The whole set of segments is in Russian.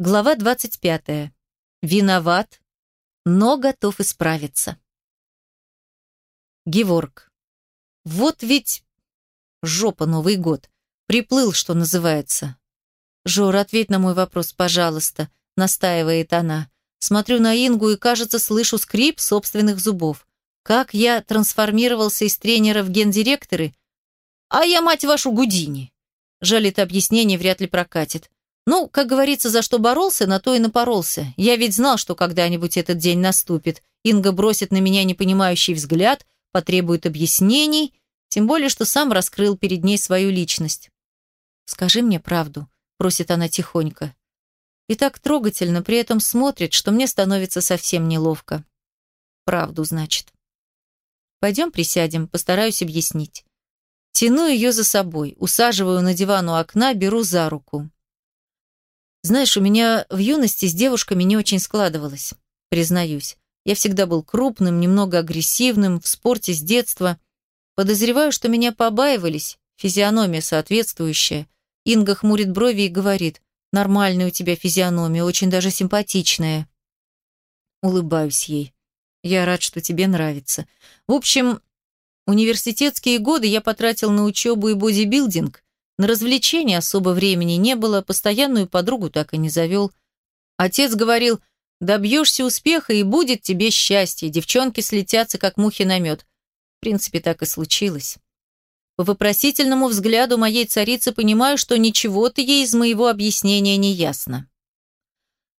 Глава 25. Виноват, но готов исправиться. Геворг. Вот ведь жопа Новый год. Приплыл, что называется. Жор, ответь на мой вопрос, пожалуйста, настаивает она. Смотрю на Ингу и, кажется, слышу скрип собственных зубов. Как я трансформировался из тренера в гендиректоры? А я, мать вашу, Гудини. Жалит объяснение вряд ли прокатит. Ну, как говорится, за что боролся, на то и напоролся. Я ведь знал, что когда-нибудь этот день наступит. Инга бросит на меня непонимающий взгляд, потребует объяснений, тем более, что сам раскрыл перед ней свою личность. «Скажи мне правду», — просит она тихонько. И так трогательно при этом смотрит, что мне становится совсем неловко. Правду, значит. Пойдем присядем, постараюсь объяснить. Тяну ее за собой, усаживаю на диван у окна, беру за руку. Знаешь, у меня в юности с девушками не очень складывалось, признаюсь. Я всегда был крупным, немного агрессивным, в спорте с детства. Подозреваю, что меня побаивались, физиономия соответствующая. Инга хмурит брови и говорит, нормальная у тебя физиономия, очень даже симпатичная. Улыбаюсь ей. Я рад, что тебе нравится. В общем, университетские годы я потратил на учебу и бодибилдинг, на развлечения особо времени не было, постоянную подругу так и не завел. Отец говорил, добьешься успеха и будет тебе счастье, девчонки слетятся, как мухи на мед. В принципе, так и случилось. По вопросительному взгляду моей царицы понимаю, что ничего-то ей из моего объяснения не ясно.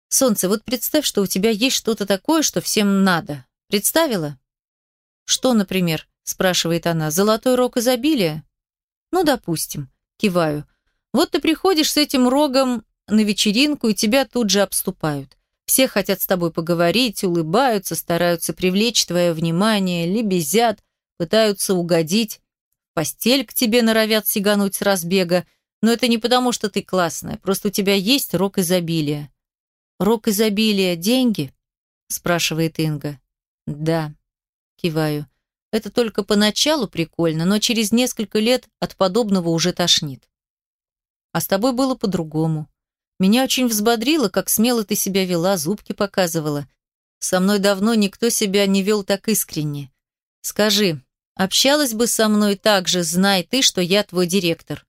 Солнце, вот представь, что у тебя есть что-то такое, что всем надо. Представила? Что, например? спрашивает она. Золотой рог изобилия? Ну, допустим. Киваю. Вот ты приходишь с этим рогом на вечеринку, и тебя тут же обступают. Все хотят с тобой поговорить, улыбаются, стараются привлечь твое внимание, лебезят, пытаются угодить. Постель к тебе норовят сигануть с разбега, но это не потому, что ты классная, просто у тебя есть рог изобилия. «Рок изобилия – деньги?» – спрашивает Инга. «Да», – киваю. Это только поначалу прикольно, но через несколько лет от подобного уже тошнит. А с тобой было по-другому. Меня очень взбодрило, как смело ты себя вела, зубки показывала. Со мной давно никто себя не вел так искренне. Скажи, общалась бы со мной так же, знай ты, что я твой директор.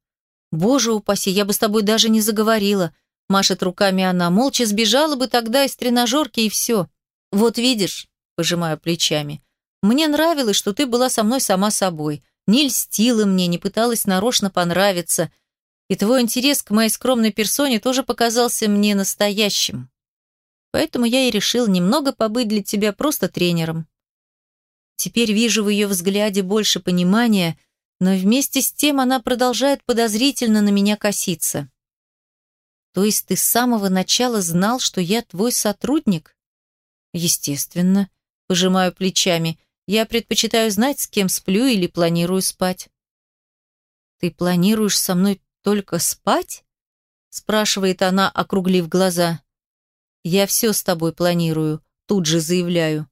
Боже упаси, я бы с тобой даже не заговорила. Машет руками она, молча сбежала бы тогда из тренажерки и все. Вот видишь, пожимаю плечами, мне нравилось, что ты была со мной сама собой, не льстила мне, не пыталась нарочно понравиться. И твой интерес к моей скромной персоне тоже показался мне настоящим. Поэтому я и решил немного побыть для тебя просто тренером. Теперь вижу в ее взгляде больше понимания, но вместе с тем она продолжает подозрительно на меня коситься. То есть ты с самого начала знал, что я твой сотрудник? Естественно, пожимаю плечами. Я предпочитаю знать, с кем сплю или планирую спать. Ты планируешь со мной только спать? спрашивает она, округлив глаза. Я все с тобой планирую, тут же заявляю.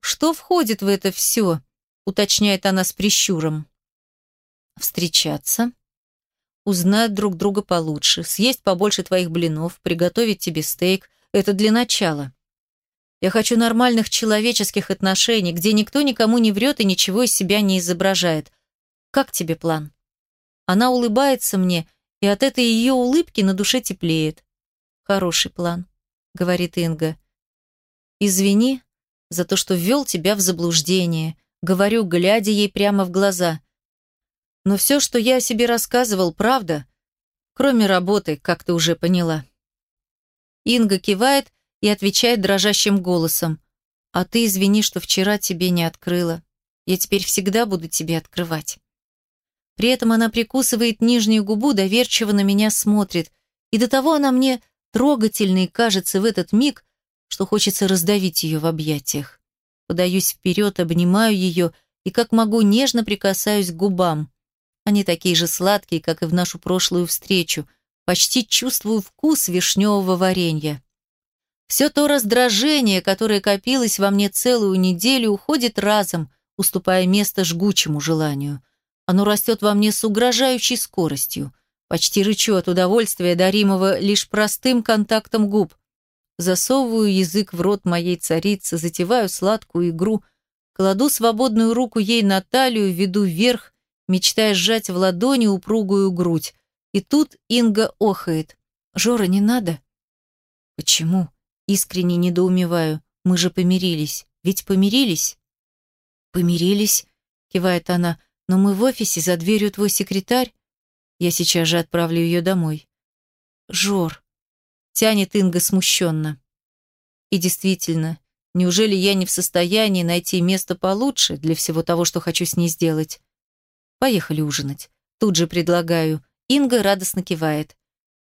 Что входит в это все? уточняет она с прищуром. Встречаться, узнать друг друга получше, съесть побольше твоих блинов, приготовить тебе стейк. Это для начала. Я хочу нормальных человеческих отношений, где никто никому не врет и ничего из себя не изображает. Как тебе план? Она улыбается мне, и от этой ее улыбки на душе теплеет. Хороший план, говорит Инга. Извини за то, что ввел тебя в заблуждение, говорю, глядя ей прямо в глаза. Но все, что я о себе рассказывал, правда, кроме работы, как ты уже поняла. Инга кивает, и отвечает дрожащим голосом. «А ты извини, что вчера тебе не открыла. Я теперь всегда буду тебе открывать». При этом она прикусывает нижнюю губу, доверчиво на меня смотрит, и до того она мне трогательной кажется в этот миг, что хочется раздавить ее в объятиях. Подаюсь вперед, обнимаю ее и как могу нежно прикасаюсь к губам. Они такие же сладкие, как и в нашу прошлую встречу. Почти чувствую вкус вишневого варенья. Все то раздражение, которое копилось во мне целую неделю, уходит разом, уступая место жгучему желанию. Оно растет во мне с угрожающей скоростью. Почти рычу от удовольствия, даримого лишь простым контактом губ. Засовываю язык в рот моей царицы, затеваю сладкую игру, кладу свободную руку ей на талию, веду вверх, мечтая сжать в ладони упругую грудь. И тут Инга охает. «Жора, не надо?» «Почему?» Искренне недоумеваю. «Мы же помирились. Ведь помирились?» «Помирились?» кивает она. «Но мы в офисе, за дверью твой секретарь. Я сейчас же отправлю ее домой». «Жор», тянет Инга смущенно. И действительно, неужели я не в состоянии найти место получше для всего того, что хочу с ней сделать? Поехали ужинать. Тут же предлагаю. Инга радостно кивает.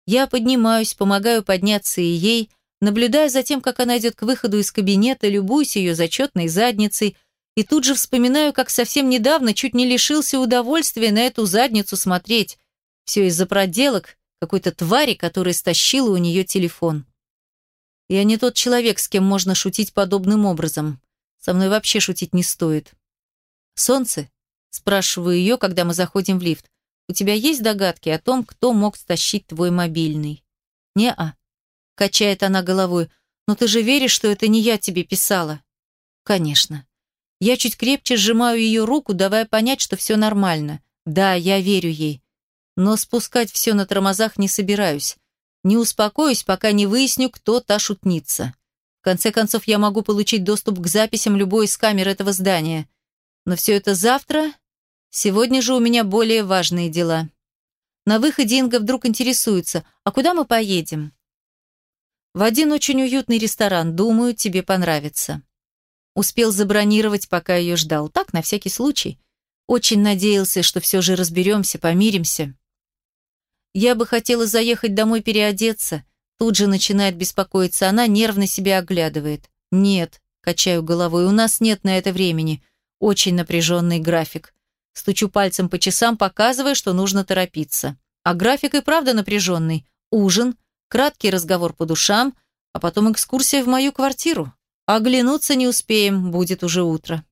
Я поднимаюсь, помогаю подняться и ей, наблюдая за тем, как она идет к выходу из кабинета, любуюсь ее зачетной задницей, и тут же вспоминаю, как совсем недавно чуть не лишился удовольствия на эту задницу смотреть. Все из-за проделок какой-то твари, которая стащила у нее телефон. Я не тот человек, с кем можно шутить подобным образом. Со мной вообще шутить не стоит. «Солнце?» – спрашиваю ее, когда мы заходим в лифт. «У тебя есть догадки о том, кто мог стащить твой мобильный?» «Не-а», – качает она головой. «Но ты же веришь, что это не я тебе писала?» «Конечно». Я чуть крепче сжимаю ее руку, давая понять, что все нормально. Да, я верю ей. Но спускать все на тормозах не собираюсь. Не успокоюсь, пока не выясню, кто та шутница. В конце концов, я могу получить доступ к записям любой из камер этого здания. Но все это завтра. Сегодня же у меня более важные дела. На выходе Инга вдруг интересуется, а куда мы поедем? В один очень уютный ресторан, думаю, тебе понравится. Успел забронировать, пока ее ждал. Так, на всякий случай. Очень надеялся, что все же разберемся, помиримся. Я бы хотела заехать домой переодеться. Тут же начинает беспокоиться. Она нервно себя оглядывает. Нет, качаю головой, у нас нет на это времени. Очень напряженный график. Стучу пальцем по часам, показывая, что нужно торопиться. А график и правда напряженный. Ужин, краткий разговор по душам, а потом экскурсия в мою квартиру. Оглянуться не успеем, будет уже утро.